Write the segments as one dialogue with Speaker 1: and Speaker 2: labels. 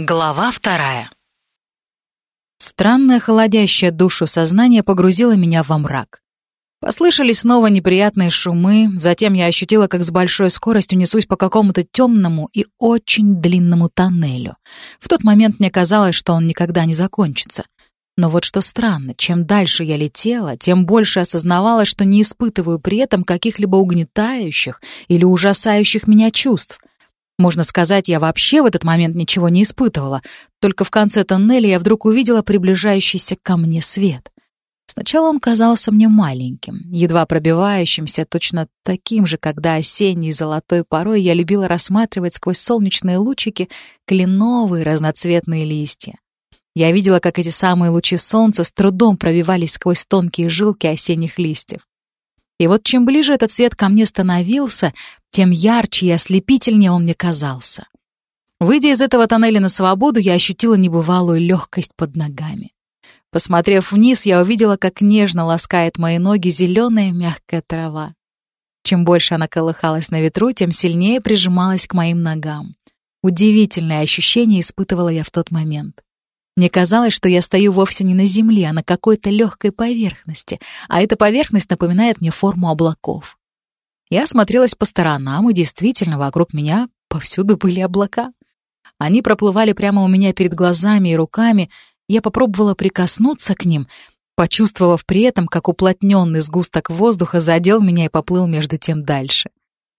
Speaker 1: Глава вторая. Странное холодящее душу сознание погрузило меня во мрак. Послышались снова неприятные шумы, затем я ощутила, как с большой скоростью несусь по какому-то темному и очень длинному тоннелю. В тот момент мне казалось, что он никогда не закончится. Но вот что странно, чем дальше я летела, тем больше осознавала, что не испытываю при этом каких-либо угнетающих или ужасающих меня чувств. Можно сказать, я вообще в этот момент ничего не испытывала. Только в конце тоннеля я вдруг увидела приближающийся ко мне свет. Сначала он казался мне маленьким, едва пробивающимся, точно таким же, когда осенней золотой порой я любила рассматривать сквозь солнечные лучики кленовые разноцветные листья. Я видела, как эти самые лучи солнца с трудом пробивались сквозь тонкие жилки осенних листьев. И вот чем ближе этот свет ко мне становился, тем ярче и ослепительнее он мне казался. Выйдя из этого тоннеля на свободу, я ощутила небывалую легкость под ногами. Посмотрев вниз, я увидела, как нежно ласкает мои ноги зеленая мягкая трава. Чем больше она колыхалась на ветру, тем сильнее прижималась к моим ногам. Удивительное ощущение испытывала я в тот момент. Мне казалось, что я стою вовсе не на земле, а на какой-то легкой поверхности, а эта поверхность напоминает мне форму облаков. Я смотрелась по сторонам, и действительно, вокруг меня повсюду были облака. Они проплывали прямо у меня перед глазами и руками. Я попробовала прикоснуться к ним, почувствовав при этом, как уплотненный сгусток воздуха задел меня и поплыл между тем дальше.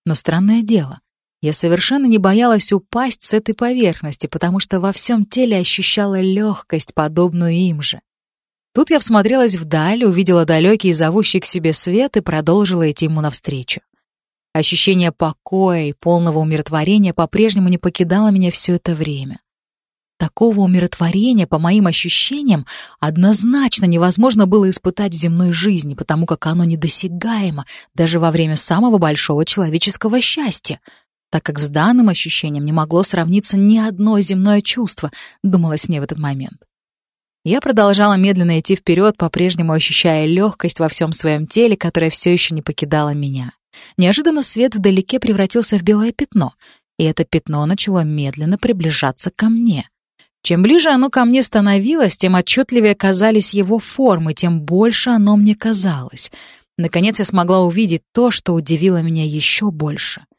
Speaker 1: Но странное дело, я совершенно не боялась упасть с этой поверхности, потому что во всем теле ощущала легкость, подобную им же. Тут я всмотрелась вдаль, увидела далекий и зовущий к себе свет и продолжила идти ему навстречу. Ощущение покоя и полного умиротворения по-прежнему не покидало меня все это время. Такого умиротворения, по моим ощущениям, однозначно невозможно было испытать в земной жизни, потому как оно недосягаемо даже во время самого большого человеческого счастья — так как с данным ощущением не могло сравниться ни одно земное чувство, думалось мне в этот момент. Я продолжала медленно идти вперед, по-прежнему ощущая легкость во всем своем теле, которая все еще не покидала меня. Неожиданно свет вдалеке превратился в белое пятно, и это пятно начало медленно приближаться ко мне. Чем ближе оно ко мне становилось, тем отчетливее казались его формы, тем больше оно мне казалось. Наконец я смогла увидеть то, что удивило меня еще больше —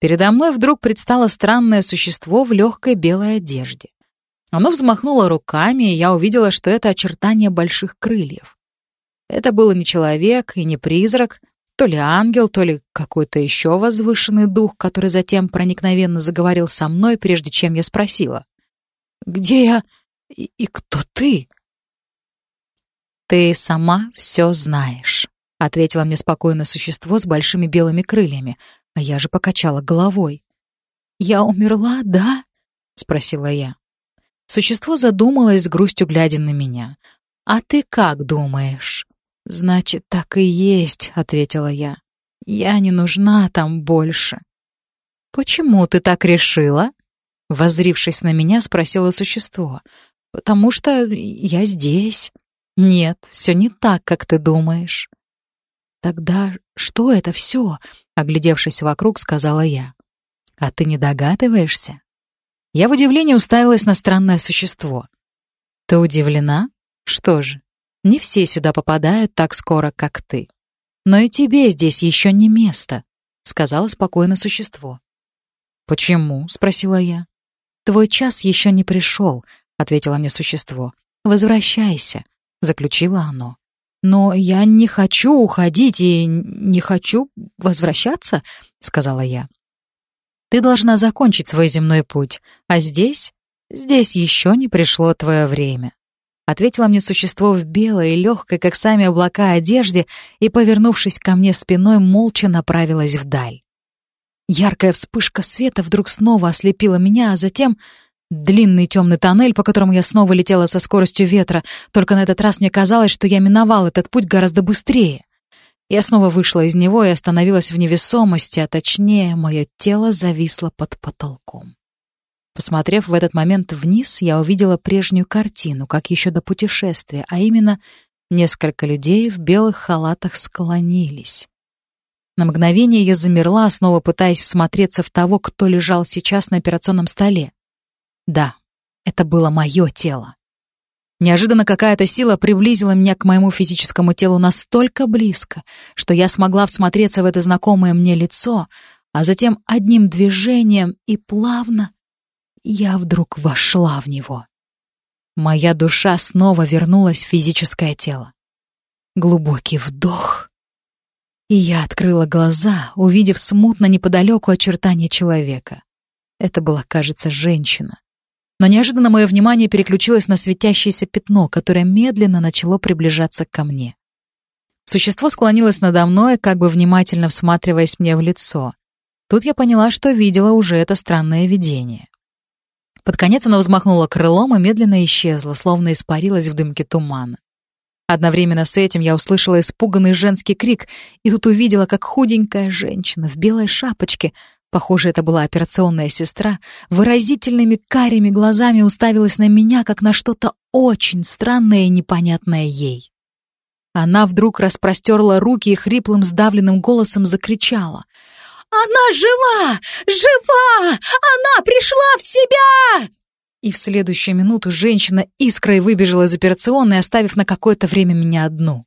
Speaker 1: Передо мной вдруг предстало странное существо в легкой белой одежде. Оно взмахнуло руками, и я увидела, что это очертание больших крыльев. Это был не человек и не призрак, то ли ангел, то ли какой-то еще возвышенный дух, который затем проникновенно заговорил со мной, прежде чем я спросила. «Где я и, и кто ты?» «Ты сама все знаешь», — ответило мне спокойное существо с большими белыми крыльями, а я же покачала головой. «Я умерла, да?» — спросила я. Существо задумалось с грустью, глядя на меня. «А ты как думаешь?» «Значит, так и есть», — ответила я. «Я не нужна там больше». «Почему ты так решила?» Возрившись на меня, спросило существо. «Потому что я здесь». «Нет, все не так, как ты думаешь». «Тогда что это все?» — оглядевшись вокруг, сказала я. «А ты не догадываешься?» Я в удивлении уставилась на странное существо. «Ты удивлена? Что же, не все сюда попадают так скоро, как ты. Но и тебе здесь еще не место», — сказала спокойно существо. «Почему?» — спросила я. «Твой час еще не пришел», — ответило мне существо. «Возвращайся», — заключило оно. «Но я не хочу уходить и не хочу возвращаться», — сказала я. «Ты должна закончить свой земной путь, а здесь, здесь еще не пришло твое время», — ответило мне существо в белой легкой, как сами облака, одежде и, повернувшись ко мне спиной, молча направилась вдаль. Яркая вспышка света вдруг снова ослепила меня, а затем Длинный темный тоннель, по которому я снова летела со скоростью ветра, только на этот раз мне казалось, что я миновал этот путь гораздо быстрее. Я снова вышла из него и остановилась в невесомости, а точнее, мое тело зависло под потолком. Посмотрев в этот момент вниз, я увидела прежнюю картину, как еще до путешествия, а именно несколько людей в белых халатах склонились. На мгновение я замерла, снова пытаясь всмотреться в того, кто лежал сейчас на операционном столе. Да, Это было мое тело. Неожиданно какая-то сила приблизила меня к моему физическому телу настолько близко, что я смогла всмотреться в это знакомое мне лицо, а затем одним движением и плавно я вдруг вошла в него. Моя душа снова вернулась в физическое тело. Глубокий вдох. И я открыла глаза, увидев смутно неподалеку очертания человека. Это была, кажется, женщина. Но неожиданно мое внимание переключилось на светящееся пятно, которое медленно начало приближаться ко мне. Существо склонилось надо мной, как бы внимательно всматриваясь мне в лицо. Тут я поняла, что видела уже это странное видение. Под конец оно взмахнуло крылом и медленно исчезло, словно испарилось в дымке тумана. Одновременно с этим я услышала испуганный женский крик и тут увидела, как худенькая женщина в белой шапочке Похоже, это была операционная сестра, выразительными карими глазами уставилась на меня, как на что-то очень странное и непонятное ей. Она вдруг распростерла руки и хриплым сдавленным голосом закричала. «Она жива! Жива! Она пришла в себя!» И в следующую минуту женщина искрой выбежала из операционной, оставив на какое-то время меня одну.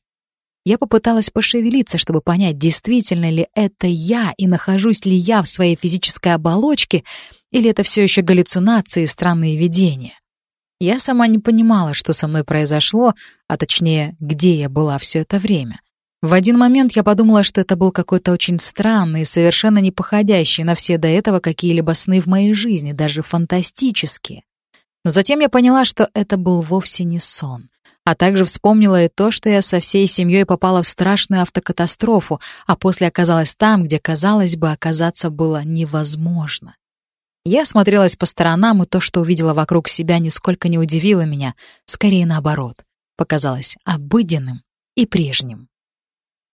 Speaker 1: Я попыталась пошевелиться, чтобы понять, действительно ли это я и нахожусь ли я в своей физической оболочке, или это все еще галлюцинации и странные видения. Я сама не понимала, что со мной произошло, а точнее, где я была все это время. В один момент я подумала, что это был какой-то очень странный, совершенно не походящий на все до этого какие-либо сны в моей жизни, даже фантастические. Но затем я поняла, что это был вовсе не сон. А также вспомнила и то, что я со всей семьей попала в страшную автокатастрофу, а после оказалась там, где, казалось бы, оказаться было невозможно. Я смотрелась по сторонам, и то, что увидела вокруг себя, нисколько не удивило меня, скорее наоборот, показалось обыденным и прежним.